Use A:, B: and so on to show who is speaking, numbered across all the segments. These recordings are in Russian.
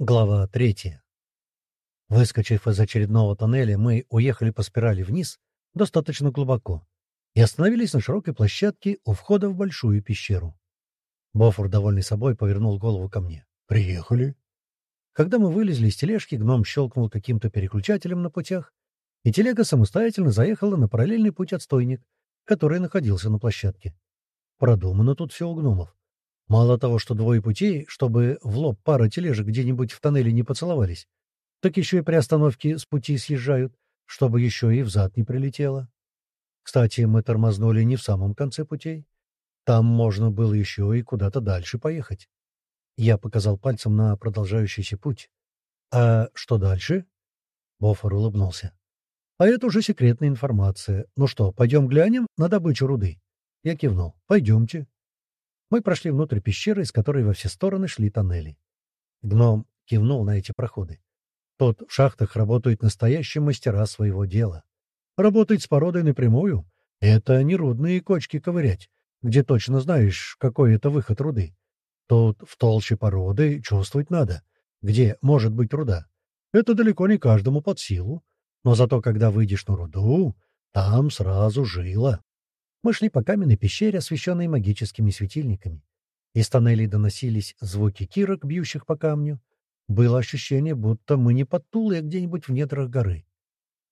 A: Глава третья. Выскочив из очередного тоннеля, мы уехали по спирали вниз достаточно глубоко и остановились на широкой площадке у входа в большую пещеру. Бофор, довольный собой, повернул голову ко мне. «Приехали». Когда мы вылезли из тележки, гном щелкнул каким-то переключателем на путях, и телега самостоятельно заехала на параллельный путь-отстойник, который находился на площадке. Продумано тут все у гномов. Мало того, что двое путей, чтобы в лоб пара тележек где-нибудь в тоннеле не поцеловались, так еще и при остановке с пути съезжают, чтобы еще и взад не прилетело. Кстати, мы тормознули не в самом конце путей. Там можно было еще и куда-то дальше поехать. Я показал пальцем на продолжающийся путь. «А что дальше?» Бофор улыбнулся. «А это уже секретная информация. Ну что, пойдем глянем на добычу руды?» Я кивнул. «Пойдемте». Мы прошли внутрь пещеры, из которой во все стороны шли тоннели. Гном кивнул на эти проходы. Тут в шахтах работают настоящие мастера своего дела. Работать с породой напрямую — это не рудные кочки ковырять, где точно знаешь, какой это выход руды. Тут в толще породы чувствовать надо, где может быть руда. Это далеко не каждому под силу. Но зато, когда выйдешь на руду, там сразу жила. Мы шли по каменной пещере, освещенной магическими светильниками. Из тоннелей доносились звуки кирок, бьющих по камню. Было ощущение, будто мы не под Тулой, а где-нибудь в недрах горы.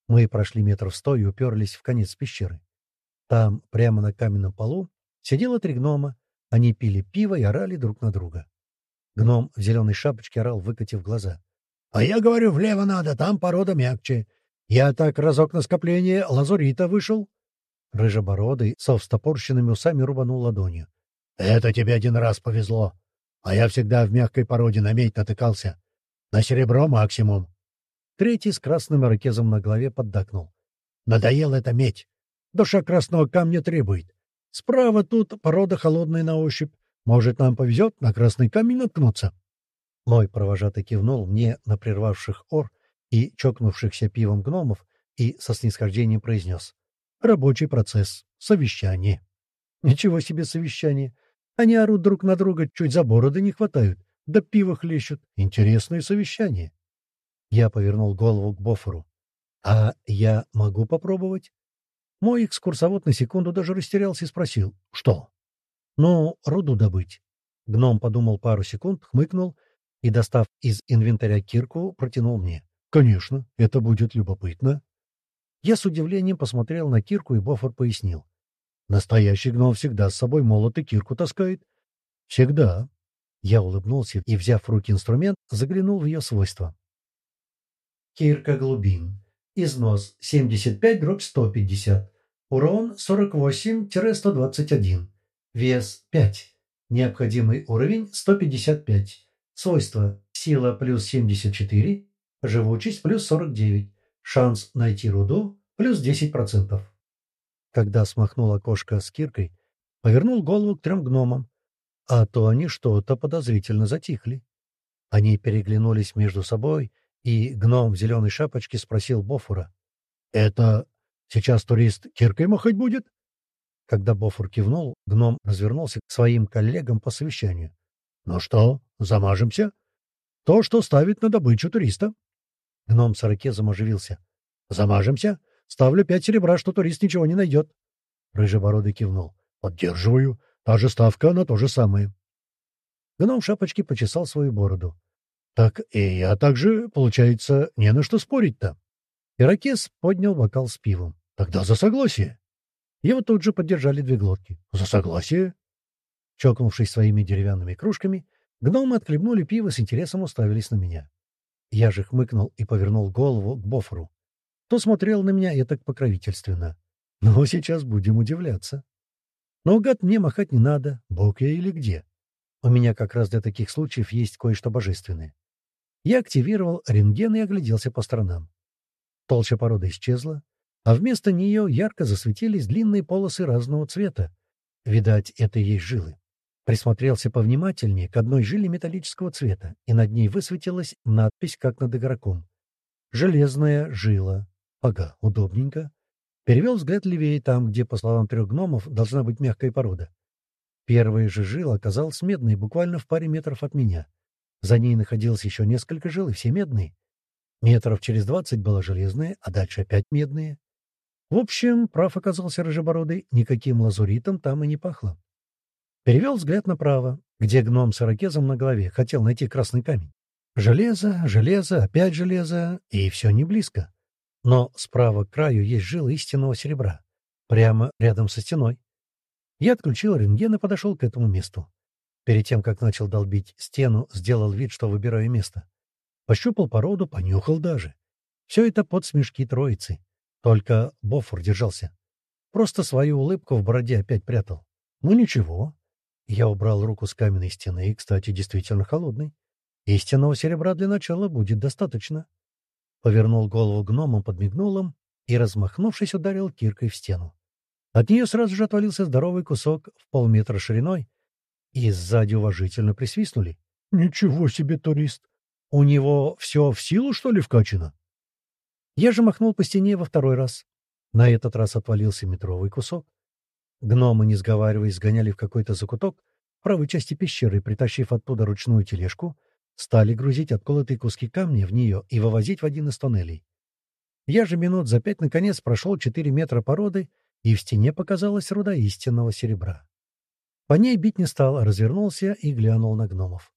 A: Мы прошли метров сто и уперлись в конец пещеры. Там, прямо на каменном полу, сидело три гнома. Они пили пиво и орали друг на друга. Гном в зеленой шапочке орал, выкатив глаза. — А я говорю, влево надо, там порода мягче. Я так разок на скопление лазурита вышел. Рыжебородый со встопорщенными усами рубанул ладонью. — Это тебе один раз повезло. А я всегда в мягкой породе на медь натыкался. На серебро максимум. Третий с красным ирокезом на голове поддакнул. — Надоела эта медь. Душа красного камня требует. Справа тут порода холодная на ощупь. Может, нам повезет на красный камень наткнуться? Мой провожатый кивнул мне на прервавших ор и чокнувшихся пивом гномов и со снисхождением произнес. Рабочий процесс. Совещание. Ничего себе совещание. Они орут друг на друга, чуть за бороды не хватают. Да пиво хлещут. Интересное совещание. Я повернул голову к Бофору. «А я могу попробовать?» Мой экскурсовод на секунду даже растерялся и спросил. «Что?» «Ну, руду добыть». Гном подумал пару секунд, хмыкнул и, достав из инвентаря кирку, протянул мне. «Конечно, это будет любопытно». Я с удивлением посмотрел на кирку, и Бофор пояснил. «Настоящий гном всегда с собой молот и кирку таскает». «Всегда». Я улыбнулся и, взяв в руки инструмент, заглянул в ее свойства. Кирка глубин. Износ 75 дробь 150. Урон 48-121. Вес 5. Необходимый уровень 155. Свойства. Сила плюс 74. Живучесть плюс 49. Шанс найти руду плюс 10%. Когда смахнул окошко с киркой, повернул голову к трем гномам, а то они что-то подозрительно затихли. Они переглянулись между собой, и гном в зеленой шапочке спросил Бофура. — Это сейчас турист киркой махать будет? Когда Бофур кивнул, гном развернулся к своим коллегам по совещанию. — Ну что, замажемся? — То, что ставит на добычу туриста. Гном с ирокезом оживился. — Замажемся? Ставлю пять серебра, что турист ничего не найдет. Рыжебородый кивнул. — Поддерживаю. Та же ставка на то же самое. Гном в шапочке почесал свою бороду. — Так и я также, получается, не на что спорить-то. Ирокез поднял бокал с пивом. — Тогда за согласие. Его тут же поддержали две глотки. — За согласие. Чокнувшись своими деревянными кружками, гномы отхлебнули пиво с интересом уставились на меня. Я же хмыкнул и повернул голову к Бофору. Тот смотрел на меня и так покровительственно. Ну, сейчас будем удивляться. Но гад мне махать не надо, бог я или где. У меня как раз для таких случаев есть кое-что божественное. Я активировал рентген и огляделся по сторонам. Толща породы исчезла, а вместо нее ярко засветились длинные полосы разного цвета. Видать, это и есть жилы. Присмотрелся повнимательнее к одной жиле металлического цвета, и над ней высветилась надпись, как над игроком. «Железная жила». Ага, удобненько. Перевел взгляд левее, там, где, по словам трех гномов, должна быть мягкая порода. Первая же жила оказалась медной, буквально в паре метров от меня. За ней находилось еще несколько жил, и все медные. Метров через двадцать было железное, а дальше опять медные. В общем, прав оказался Рыжебородый, никаким лазуритом там и не пахло. Перевел взгляд направо, где гном с ирокезом на голове хотел найти красный камень. Железо, железо, опять железо, и все не близко. Но справа к краю есть жилы истинного серебра, прямо рядом со стеной. Я отключил рентген и подошел к этому месту. Перед тем, как начал долбить стену, сделал вид, что выбираю место. Пощупал породу, понюхал даже. Все это под смешки троицы. Только Бофор держался. Просто свою улыбку в бороде опять прятал. Ну ничего. Я убрал руку с каменной стены, и, кстати, действительно холодный. Истинного серебра для начала будет достаточно. Повернул голову гномом, подмигнул им и, размахнувшись, ударил киркой в стену. От нее сразу же отвалился здоровый кусок в полметра шириной, и сзади уважительно присвистнули. «Ничего себе, турист! У него все в силу, что ли, вкачано?» Я же махнул по стене во второй раз. На этот раз отвалился метровый кусок. Гномы, не сговариваясь, сгоняли в какой-то закуток в правой части пещеры, притащив оттуда ручную тележку — Стали грузить отколотые куски камня в нее и вывозить в один из тоннелей. Я же минут за пять наконец прошел четыре метра породы, и в стене показалась руда истинного серебра. По ней бить не стал, развернулся и глянул на гномов.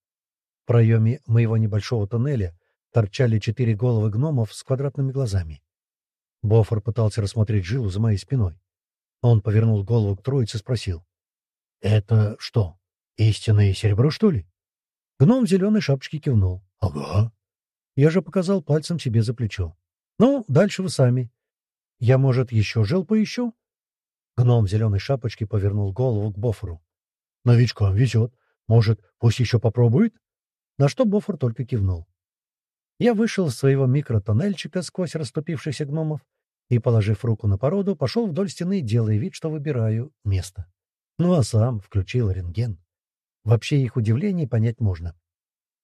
A: В проеме моего небольшого тоннеля торчали четыре головы гномов с квадратными глазами. Бофор пытался рассмотреть жилу за моей спиной. Он повернул голову к троице и спросил. — Это что, истинное серебро, что ли? Гном в зеленой шапочке кивнул. — Ага. Я же показал пальцем себе за плечо. — Ну, дальше вы сами. Я, может, еще жил поищу? Гном в зеленой шапочке повернул голову к Бофору. — Новичкам везет. Может, пусть еще попробует? На что Бофор только кивнул. Я вышел из своего микротоннельчика сквозь расступившихся гномов и, положив руку на породу, пошел вдоль стены, делая вид, что выбираю место. Ну а сам включил рентген. Вообще их удивление понять можно.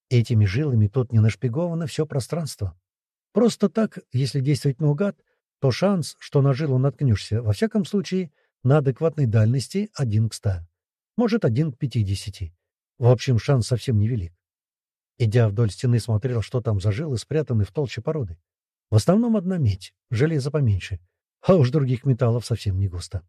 A: Этими жилами тут не нашпиговано все пространство. Просто так, если действовать наугад, то шанс, что на жилу наткнешься, во всяком случае, на адекватной дальности один к ста. Может, один к пятидесяти. В общем, шанс совсем невелик. Идя вдоль стены, смотрел, что там за жилы, спрятаны в толще породы. В основном одна медь, железо поменьше, а уж других металлов совсем не густо.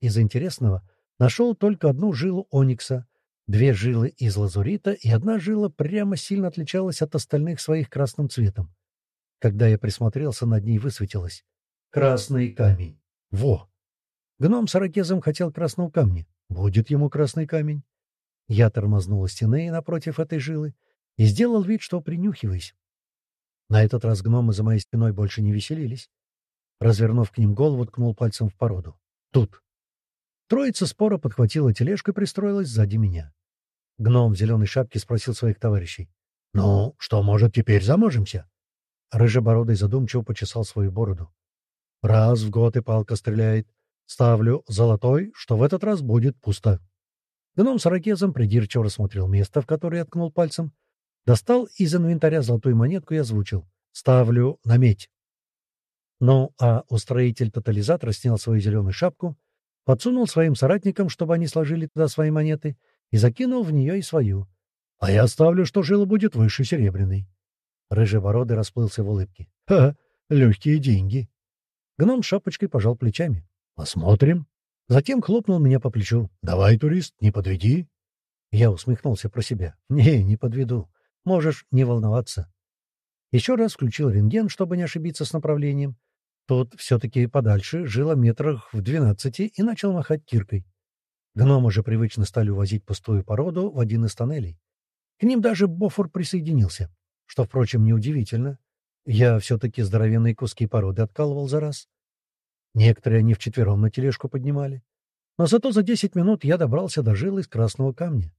A: Из интересного нашел только одну жилу оникса, Две жилы из лазурита, и одна жила прямо сильно отличалась от остальных своих красным цветом. Когда я присмотрелся, над ней высветилось. «Красный камень». Во! Гном с ракезом хотел красного камня. Будет ему красный камень. Я тормознул стены напротив этой жилы и сделал вид, что принюхиваюсь. На этот раз гномы за моей спиной больше не веселились. Развернув к ним голову, ткнул пальцем в породу. «Тут». Троица спора подхватила тележку и пристроилась сзади меня. Гном в зеленой шапке спросил своих товарищей. — Ну, что, может, теперь заможемся? Рыжебородый задумчиво почесал свою бороду. — Раз в год и палка стреляет. Ставлю золотой, что в этот раз будет пусто. Гном с ракезом придирчиво рассмотрел место, в которое я ткнул пальцем. Достал из инвентаря золотую монетку и озвучил. «Ставлю на медь». Ну, а устроитель тотализатора снял свою зеленую шапку, подсунул своим соратникам, чтобы они сложили туда свои монеты, и закинул в нее и свою. А я ставлю, что жила будет выше серебряной. Рыжебородый расплылся в улыбке. «Ха, легкие деньги!» Гном шапочкой пожал плечами. «Посмотрим». Затем хлопнул меня по плечу. «Давай, турист, не подведи». Я усмехнулся про себя. «Не, не подведу. Можешь не волноваться». Еще раз включил рентген, чтобы не ошибиться с направлением. Тут все-таки подальше, жило метрах в двенадцати, и начал махать киркой. Гномы же привычно стали увозить пустую породу в один из тоннелей. К ним даже Бофор присоединился, что, впрочем, неудивительно. Я все-таки здоровенные куски породы откалывал за раз. Некоторые они вчетвером на тележку поднимали. Но зато за десять минут я добрался до жилы из красного камня.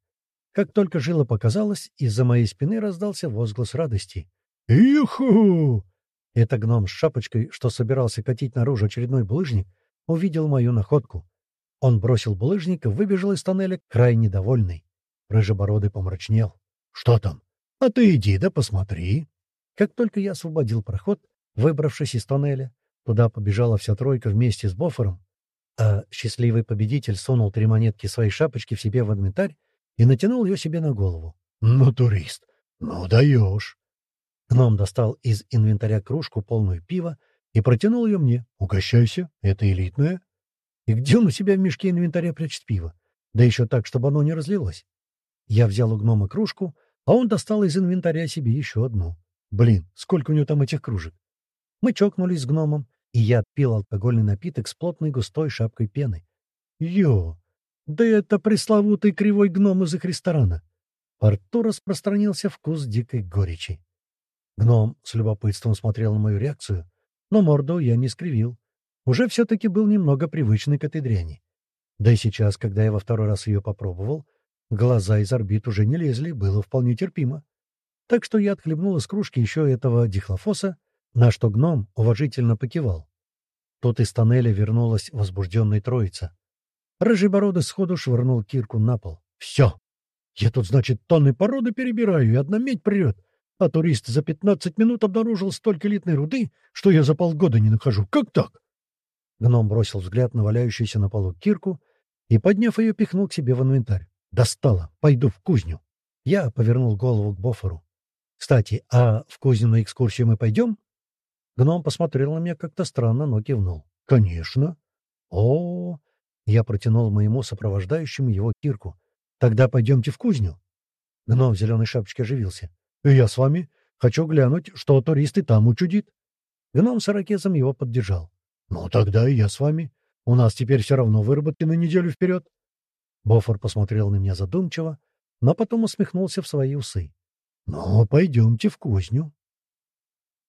A: Как только жила показалась, из-за моей спины раздался возглас радости. «Иху!» Это гном с шапочкой, что собирался катить наружу очередной булыжник, увидел мою находку. Он бросил булыжник и выбежал из тоннеля, крайне довольный. Рыжебородый помрачнел. «Что там? А ты иди да посмотри». Как только я освободил проход, выбравшись из тоннеля, туда побежала вся тройка вместе с Бофором, а счастливый победитель сунул три монетки своей шапочки в себе в инвентарь и натянул ее себе на голову. «Ну, турист, «Ну, даешь!» Гном достал из инвентаря кружку, полную пива, и протянул ее мне. «Угощайся, это элитное». И где он у себя в мешке инвентаря прячет пиво? Да еще так, чтобы оно не разлилось. Я взял у гнома кружку, а он достал из инвентаря себе еще одну. Блин, сколько у него там этих кружек? Мы чокнулись с гномом, и я отпил алкогольный напиток с плотной густой шапкой пены. Йо! Да это пресловутый кривой гном из их ресторана. По распространился вкус дикой горечи. Гном с любопытством смотрел на мою реакцию, но морду я не скривил. Уже все-таки был немного привычный к этой дряни. Да и сейчас, когда я во второй раз ее попробовал, глаза из орбит уже не лезли, было вполне терпимо. Так что я отхлебнул из кружки еще этого дихлофоса, на что гном уважительно покивал. Тут из тоннеля вернулась возбужденная троица. Рыжий сходу швырнул кирку на пол. «Все! Я тут, значит, тонны породы перебираю, и одна медь прет. А турист за пятнадцать минут обнаружил столько элитной руды, что я за полгода не нахожу. Как так? Гном бросил взгляд на валяющуюся на полу кирку и, подняв ее, пихнул к себе в инвентарь. «Достала! Пойду в кузню!» Я повернул голову к Бофору. «Кстати, а в кузню на экскурсию мы пойдем?» Гном посмотрел на меня как-то странно, но кивнул. «Конечно!» -о Я протянул моему сопровождающему его кирку. «Тогда пойдемте в кузню!» Гном в зеленой шапочке оживился. И я с вами. Хочу глянуть, что туристы там учудит. Гном с ирокезом его поддержал. Ну, тогда и я с вами. У нас теперь все равно выработки на неделю вперед. Бофор посмотрел на меня задумчиво, но потом усмехнулся в свои усы. «Ну, пойдемте в кузню».